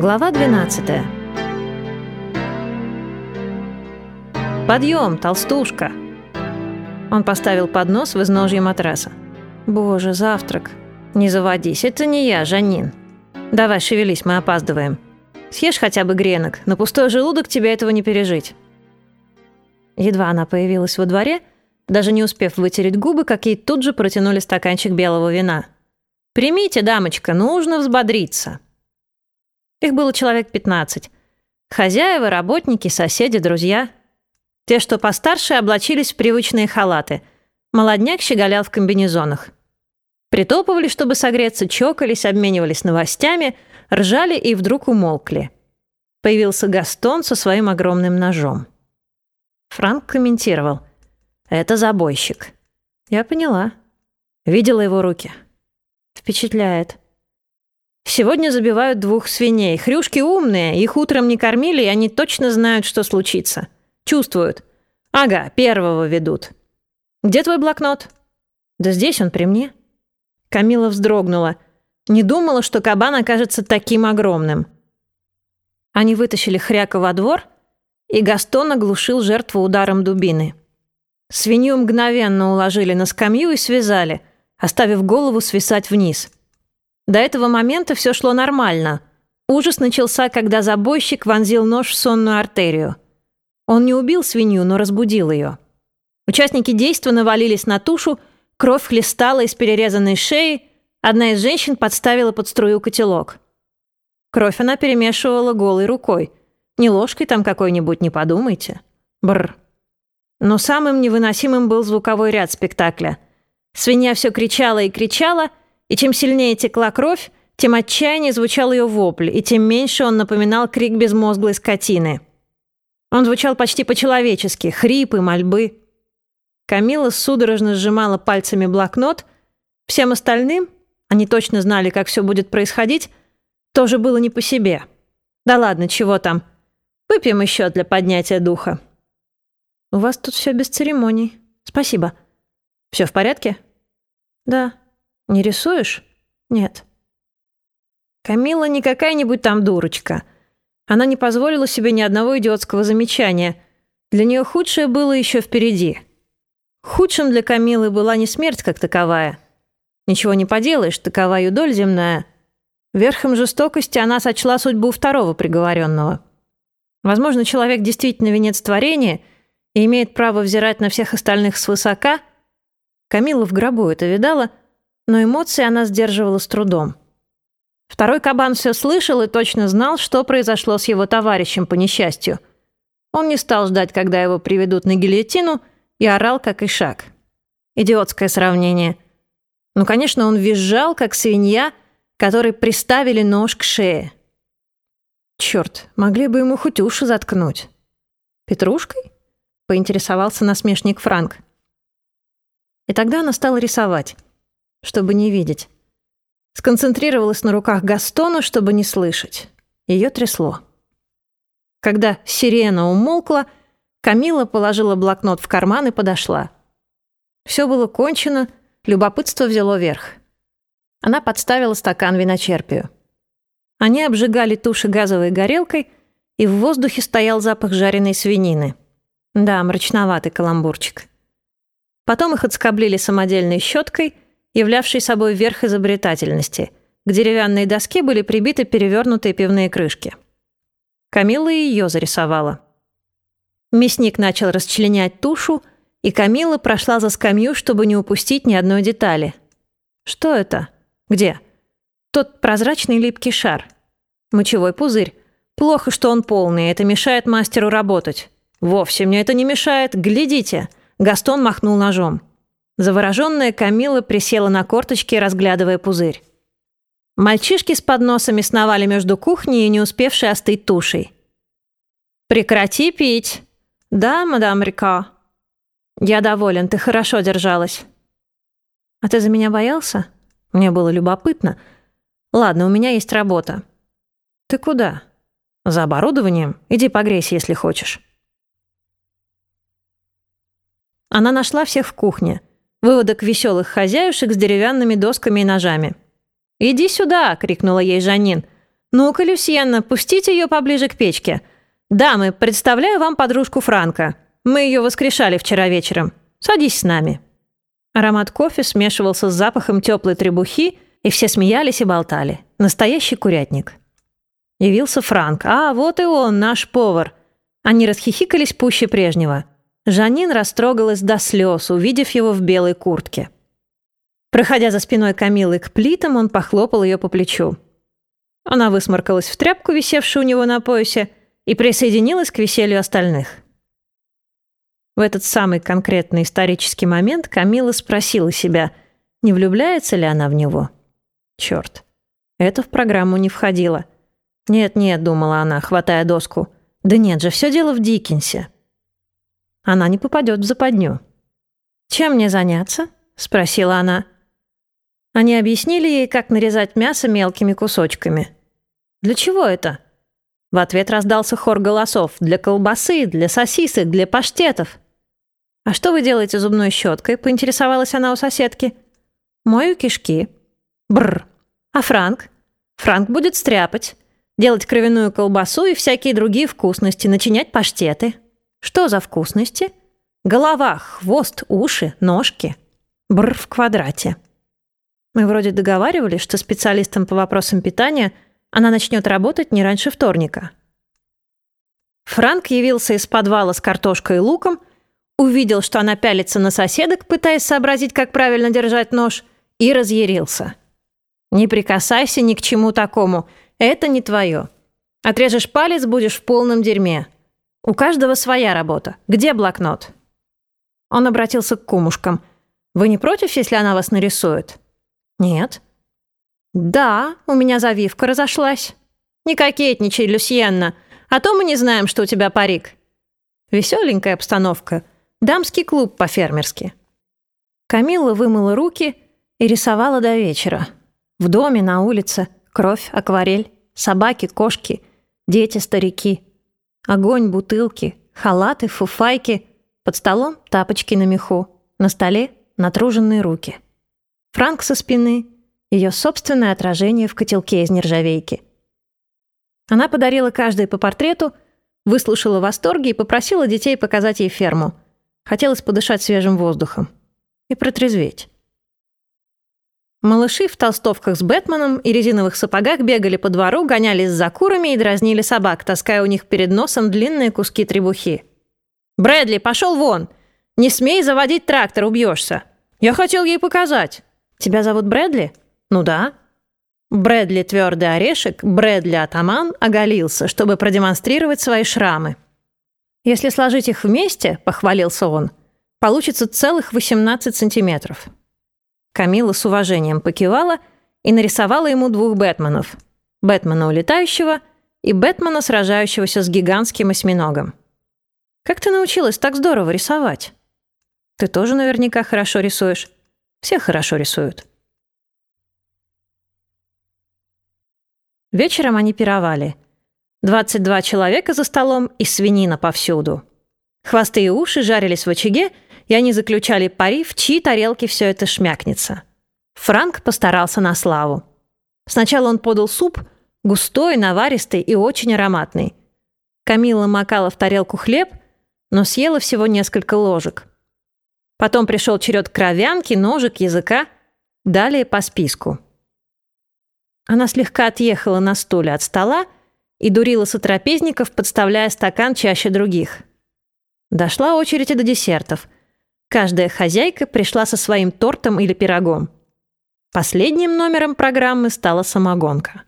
Глава 12 «Подъем, толстушка!» Он поставил поднос в изножье матраса. «Боже, завтрак! Не заводись, это не я, Жанин. Давай, шевелись, мы опаздываем. Съешь хотя бы гренок, на пустой желудок тебе этого не пережить». Едва она появилась во дворе, даже не успев вытереть губы, как ей тут же протянули стаканчик белого вина. «Примите, дамочка, нужно взбодриться». Их было человек 15. Хозяева, работники, соседи, друзья. Те, что постарше, облачились в привычные халаты. Молодняк щеголял в комбинезонах. Притопывали, чтобы согреться, чокались, обменивались новостями, ржали и вдруг умолкли. Появился Гастон со своим огромным ножом. Франк комментировал. «Это забойщик». Я поняла. Видела его руки. Впечатляет. Сегодня забивают двух свиней. Хрюшки умные, их утром не кормили, и они точно знают, что случится. Чувствуют. Ага, первого ведут. Где твой блокнот? Да здесь он при мне. Камила вздрогнула. Не думала, что кабан окажется таким огромным. Они вытащили хряка во двор, и Гастон оглушил жертву ударом дубины. Свинью мгновенно уложили на скамью и связали, оставив голову свисать вниз — до этого момента все шло нормально. Ужас начался, когда забойщик вонзил нож в сонную артерию. Он не убил свинью, но разбудил ее. Участники действа навалились на тушу, кровь хлестала из перерезанной шеи, одна из женщин подставила под струю котелок. Кровь она перемешивала голой рукой. Не ложкой там какой-нибудь, не подумайте. Бррр. Но самым невыносимым был звуковой ряд спектакля. Свинья все кричала и кричала — и чем сильнее текла кровь, тем отчаяннее звучал ее вопль, и тем меньше он напоминал крик безмозглой скотины. Он звучал почти по-человечески, хрипы, мольбы. Камила судорожно сжимала пальцами блокнот. Всем остальным, они точно знали, как все будет происходить, тоже было не по себе. Да ладно, чего там. Выпьем еще для поднятия духа. У вас тут все без церемоний. Спасибо. Все в порядке? Да. Не рисуешь? Нет. Камила не какая-нибудь там дурочка. Она не позволила себе ни одного идиотского замечания. Для нее худшее было еще впереди. Худшим для Камилы была не смерть как таковая. Ничего не поделаешь, такова ее доль земная. Верхом жестокости она сочла судьбу второго приговоренного. Возможно, человек действительно венец творения и имеет право взирать на всех остальных свысока. Камила в гробу это видала — но эмоции она сдерживала с трудом. Второй кабан все слышал и точно знал, что произошло с его товарищем по несчастью. Он не стал ждать, когда его приведут на гильотину, и орал, как ишак. Идиотское сравнение. Ну, конечно, он визжал, как свинья, которой приставили нож к шее. Черт, могли бы ему хоть уши заткнуть. «Петрушкой?» — поинтересовался насмешник Франк. И тогда она стала рисовать чтобы не видеть. Сконцентрировалась на руках Гастона, чтобы не слышать. Ее трясло. Когда сирена умолкла, Камила положила блокнот в карман и подошла. Все было кончено, любопытство взяло верх. Она подставила стакан виночерпию. Они обжигали туши газовой горелкой, и в воздухе стоял запах жареной свинины. Да, мрачноватый каламбурчик. Потом их отскоблили самодельной щеткой — являвший собой верх изобретательности. К деревянной доске были прибиты перевернутые пивные крышки. Камила ее зарисовала. Мясник начал расчленять тушу, и Камила прошла за скамью, чтобы не упустить ни одной детали. «Что это? Где?» «Тот прозрачный липкий шар. Мочевой пузырь. Плохо, что он полный, это мешает мастеру работать». «Вовсе мне это не мешает. Глядите!» Гастон махнул ножом. Завороженная Камила присела на корточки, разглядывая пузырь. Мальчишки с подносами сновали между кухней и не успевшей остыть тушей. «Прекрати пить!» «Да, мадам Рика». «Я доволен, ты хорошо держалась». «А ты за меня боялся?» Мне было любопытно. «Ладно, у меня есть работа». «Ты куда?» «За оборудованием? Иди погрейся, если хочешь». Она нашла всех в кухне. Выводок веселых хозяюшек с деревянными досками и ножами. «Иди сюда!» — крикнула ей Жанин. «Ну-ка, Люсьенна, пустите ее поближе к печке. Дамы, представляю вам подружку Франка. Мы ее воскрешали вчера вечером. Садись с нами». Аромат кофе смешивался с запахом теплой требухи, и все смеялись и болтали. Настоящий курятник. Явился Франк. «А, вот и он, наш повар». Они расхихикались пуще прежнего. Жанин растрогалась до слез, увидев его в белой куртке. Проходя за спиной Камилы к плитам, он похлопал ее по плечу. Она высморкалась в тряпку, висевшую у него на поясе, и присоединилась к веселью остальных. В этот самый конкретный исторический момент Камила спросила себя, не влюбляется ли она в него. Черт, это в программу не входило. «Нет-нет», — думала она, хватая доску. «Да нет же, все дело в Диккенсе». Она не попадет в западню. «Чем мне заняться?» — спросила она. Они объяснили ей, как нарезать мясо мелкими кусочками. «Для чего это?» В ответ раздался хор голосов. «Для колбасы, для сосисок, для паштетов». «А что вы делаете зубной щеткой?» — поинтересовалась она у соседки. «Мою кишки». «Бррр. А Франк?» «Франк будет стряпать, делать кровяную колбасу и всякие другие вкусности, начинять паштеты». «Что за вкусности?» «Голова, хвост, уши, ножки». «Бррр в квадрате». Мы вроде договаривались, что специалистом по вопросам питания она начнет работать не раньше вторника. Франк явился из подвала с картошкой и луком, увидел, что она пялится на соседок, пытаясь сообразить, как правильно держать нож, и разъярился. «Не прикасайся ни к чему такому, это не твое. Отрежешь палец, будешь в полном дерьме. У каждого своя работа. Где блокнот?» Он обратился к кумушкам. «Вы не против, если она вас нарисует?» «Нет». «Да, у меня завивка разошлась». «Не кокетничай, Люсьенна, а то мы не знаем, что у тебя парик». Веселенькая обстановка. Дамский клуб по-фермерски. Камилла вымыла руки и рисовала до вечера. В доме, на улице, кровь, акварель, собаки, кошки, дети, старики. Огонь, бутылки, халаты, фуфайки. Под столом тапочки на меху. На столе натруженные руки. Франк со спины, ее собственное отражение в котелке из нержавейки. Она подарила каждой по портрету, выслушала восторги и попросила детей показать ей ферму. Хотелось подышать свежим воздухом. И протрезветь. Малыши в толстовках с Бэтменом и резиновых сапогах бегали по двору, гонялись за курами и дразнили собак, таская у них перед носом длинные куски требухи. «Брэдли, пошел вон! Не смей заводить трактор, убьешься! Я хотел ей показать!» «Тебя зовут Брэдли?» «Ну да». Брэдли твердый орешек, Брэдли атаман оголился, чтобы продемонстрировать свои шрамы. «Если сложить их вместе», — похвалился он, — «получится целых 18 сантиметров». Камила с уважением покивала и нарисовала ему двух Бэтменов. Бэтмена улетающего и Бэтмена, сражающегося с гигантским осьминогом. «Как ты научилась так здорово рисовать?» «Ты тоже наверняка хорошо рисуешь». Все хорошо рисуют. Вечером они пировали. 22 человека за столом и свинина повсюду. Хвосты и уши жарились в очаге, и они заключали пари, в чьи тарелки все это шмякнется. Франк постарался на славу. Сначала он подал суп, густой, наваристый и очень ароматный. Камила макала в тарелку хлеб, но съела всего несколько ложек. Потом пришел черед кровянки, ножек, языка. Далее по списку. Она слегка отъехала на стуле от стола и дурила сотрапезников, подставляя стакан чаще других. Дошла очередь и до десертов. Каждая хозяйка пришла со своим тортом или пирогом. Последним номером программы стала самогонка.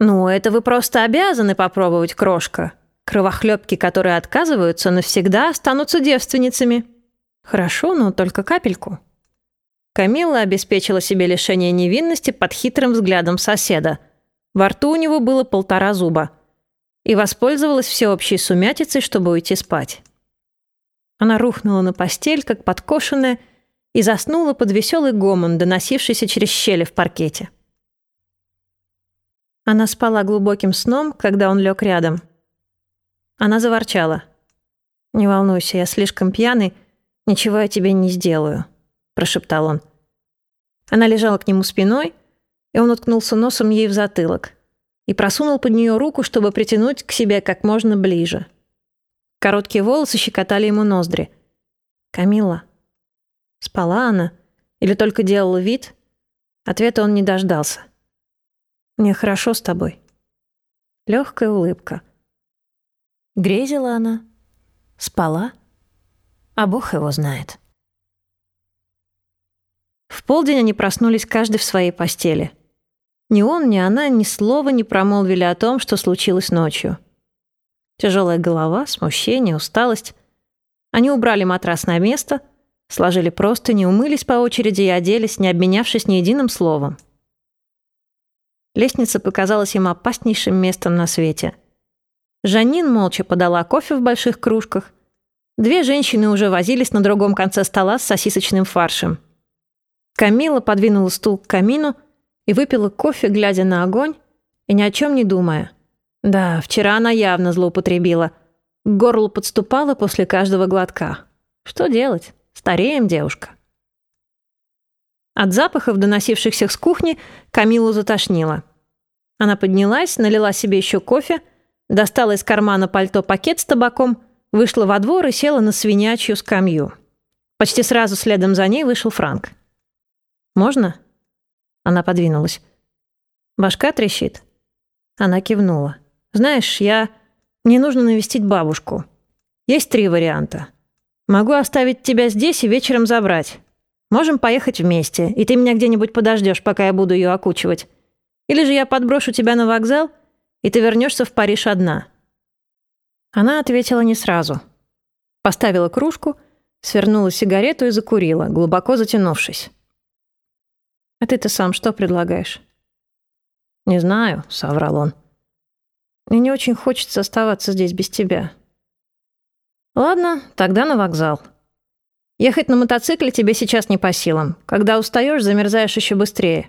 «Ну, это вы просто обязаны попробовать, крошка. Кровохлебки, которые отказываются, навсегда останутся девственницами», Хорошо, но только капельку. Камилла обеспечила себе лишение невинности под хитрым взглядом соседа. Во рту у него было полтора зуба. И воспользовалась всеобщей сумятицей, чтобы уйти спать. Она рухнула на постель, как подкошенная, и заснула под веселый гомон, доносившийся через щели в паркете. Она спала глубоким сном, когда он лег рядом. Она заворчала. «Не волнуйся, я слишком пьяный, «Ничего я тебе не сделаю», — прошептал он. Она лежала к нему спиной, и он уткнулся носом ей в затылок. и просунул под нее руку, чтобы притянуть к себе как можно ближе. Короткие волосы щекотали ему ноздри. «Камилла». Спала она? Или только делала вид? Ответа он не дождался. «Мне хорошо с тобой». Легкая улыбка. Грезила она? Спала? А Бог его знает. В полдень они проснулись каждый в своей постели. Ни он, ни она ни слова не промолвили о том, что случилось ночью. Тяжелая голова, смущение, усталость. Они убрали матрас на место, сложили простыни, умылись по очереди и оделись, не обменявшись ни единым словом. Лестница показалась им опаснейшим местом на свете. Жанин молча подала кофе в больших кружках. Две женщины уже возились на другом конце стола с сосисочным фаршем. Камила подвинула стул к камину и выпила кофе, глядя на огонь и ни о чем не думая. Да, вчера она явно злоупотребила. К горлу подступала после каждого глотка. Что делать? Стареем, девушка. От запахов, доносившихся с кухни, Камилу затошнило. Она поднялась, налила себе еще кофе, достала из кармана пальто пакет с табаком, вышла во двор и села на свинячью скамью. Почти сразу следом за ней вышел Франк. «Можно?» Она подвинулась. «Башка трещит?» Она кивнула. «Знаешь, я... Мне нужно навестить бабушку. Есть три варианта. Могу оставить тебя здесь и вечером забрать. Можем поехать вместе, и ты меня где-нибудь подождешь, пока я буду ее окучивать. Или же я подброшу тебя на вокзал, и ты вернешься в Париж одна». Она ответила не сразу. Поставила кружку, свернула сигарету и закурила, глубоко затянувшись. А ты-то сам что предлагаешь? Не знаю, соврал он. Мне не очень хочется оставаться здесь без тебя. Ладно, тогда на вокзал. Ехать на мотоцикле тебе сейчас не по силам. Когда устаешь, замерзаешь еще быстрее.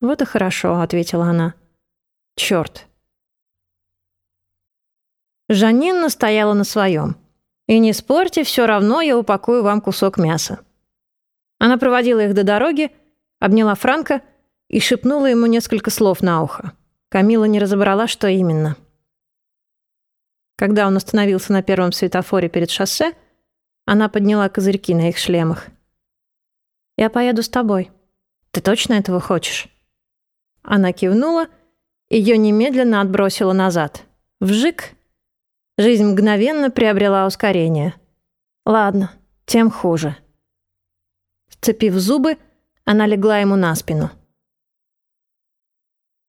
Вот и хорошо, ответила она. Черт. Жанин настояла на своем. И не спорьте, все равно я упакую вам кусок мяса. Она проводила их до дороги, обняла Франка и шепнула ему несколько слов на ухо. Камила не разобрала, что именно. Когда он остановился на первом светофоре перед шоссе, она подняла козырьки на их шлемах. «Я поеду с тобой. Ты точно этого хочешь?» Она кивнула, ее немедленно отбросила назад. Вжик. Жизнь мгновенно приобрела ускорение. «Ладно, тем хуже». Сцепив зубы, она легла ему на спину –